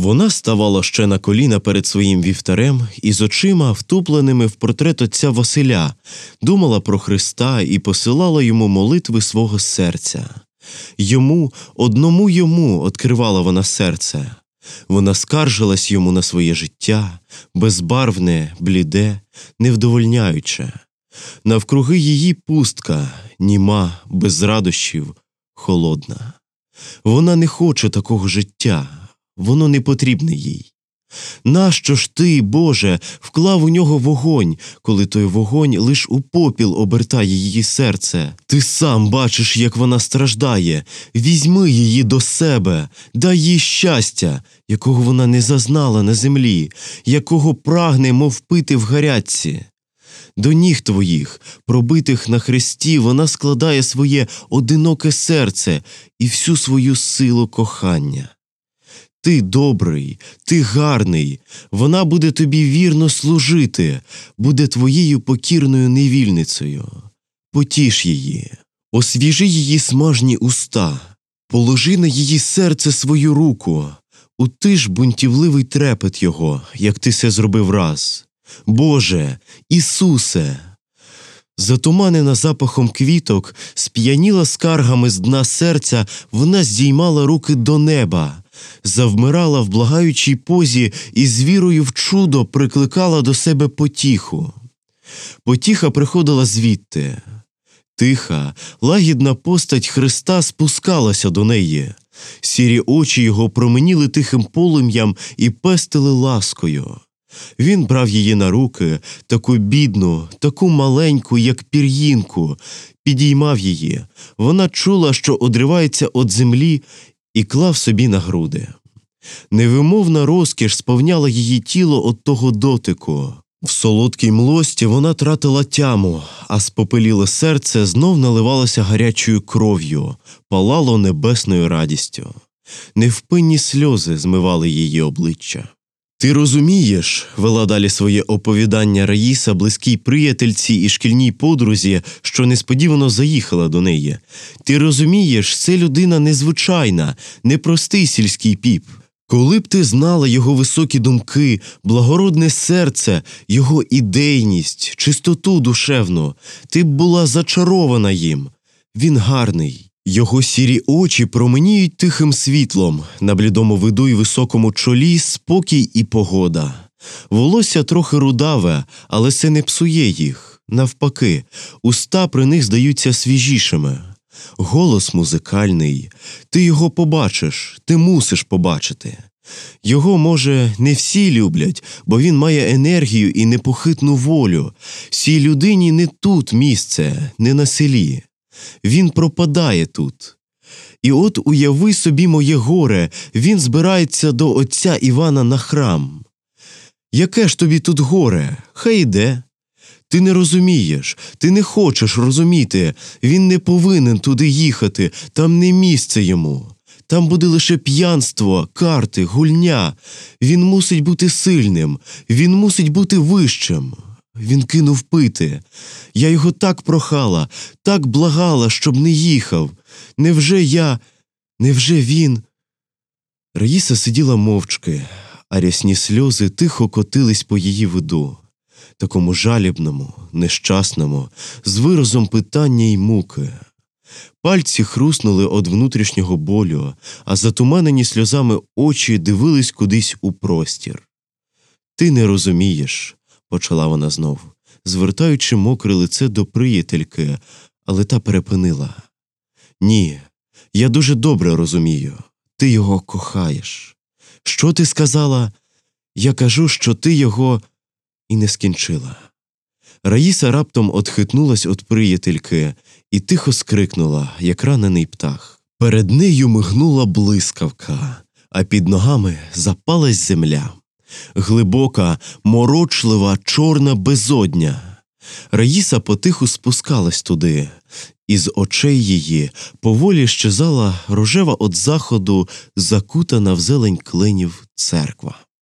Вона ставала ще на коліна перед своїм вівтарем і з очима, втупленими в портрет отця Василя, думала про Христа і посилала йому молитви свого серця. Йому, одному йому відкривала вона серце. Вона скаржилась йому на своє життя, безбарвне, бліде, невдовольняюче. Навкруги її пустка, німа, без радощів, холодна. Вона не хоче такого життя, воно не потрібне їй. Нащо ж ти, Боже, вклав у нього вогонь, коли той вогонь лиш у попіл обертає її серце? Ти сам бачиш, як вона страждає. Візьми її до себе, дай їй щастя, якого вона не зазнала на землі, якого прагне, мов пити в гарячці. До ніг твоїх, пробитих на хресті, вона складає своє одиноке серце і всю свою силу кохання. Ти добрий, ти гарний, вона буде тобі вірно служити, буде твоєю покірною невільницею. Потіш її, освіжи її смажні уста, положи на її серце свою руку, утиш бунтівливий трепет його, як ти це зробив раз. Боже, Ісусе. Затуманена запахом квіток, сп'яніла скаргами з дна серця, вона здіймала руки до неба, завмирала в благаючій позі і з вірою в чудо прикликала до себе потіху. Потіха приходила звідти. Тиха, лагідна постать Христа спускалася до неї. Сірі очі його променіли тихим полум'ям і пестили ласкою. Він брав її на руки, таку бідну, таку маленьку, як пір'їнку, підіймав її. Вона чула, що одривається від землі, і клав собі на груди. Невимовна розкіш сповняла її тіло від того дотику. В солодкій млості вона тратила тяму, а спопеліле серце знов наливалося гарячою кров'ю, палало небесною радістю. Невпинні сльози змивали її обличчя. Ти розумієш, вела далі своє оповідання Раїса близькій приятельці і шкільній подрузі, що несподівано заїхала до неї. Ти розумієш, це людина незвичайна, непростий сільський піп. Коли б ти знала його високі думки, благородне серце, його ідейність, чистоту душевну, ти б була зачарована їм. Він гарний. Його сірі очі променіють тихим світлом, на блідому виду й високому чолі спокій і погода. Волосся трохи рудаве, але це не псує їх. Навпаки, уста при них здаються свіжішими. Голос музикальний, ти його побачиш, ти мусиш побачити. Його, може, не всі люблять, бо він має енергію і непохитну волю. Всій людині не тут місце, не на селі. Він пропадає тут. І от уяви собі моє горе, він збирається до отця Івана на храм. Яке ж тобі тут горе? Хай йде. Ти не розумієш, ти не хочеш розуміти, він не повинен туди їхати, там не місце йому. Там буде лише п'янство, карти, гульня. Він мусить бути сильним, він мусить бути вищим. Він кинув пити. Я його так прохала, так благала, щоб не їхав. Невже я, невже він? Раїса сиділа мовчки, а рясні сльози тихо котились по її виду, такому жалібному, нещасному, з виразом питання й муки. Пальці хруснули від внутрішнього болю, а затуманені сльозами очі дивились кудись у простір. Ти не розумієш, почала вона знов, звертаючи мокре лице до приятельки, але та перепинила. Ні, я дуже добре розумію. Ти його кохаєш. Що ти сказала? Я кажу, що ти його і не скінчила. Раїса раптом отхитнулась від приятельки і тихо скрикнула, як ранений птах. Перед нею мигнула блискавка, а під ногами запалась земля. Глибока, морочлива, чорна безодня. Раїса потиху спускалась туди, і з очей її поволі щезала рожева від заходу, закутана в зелень клинів церква.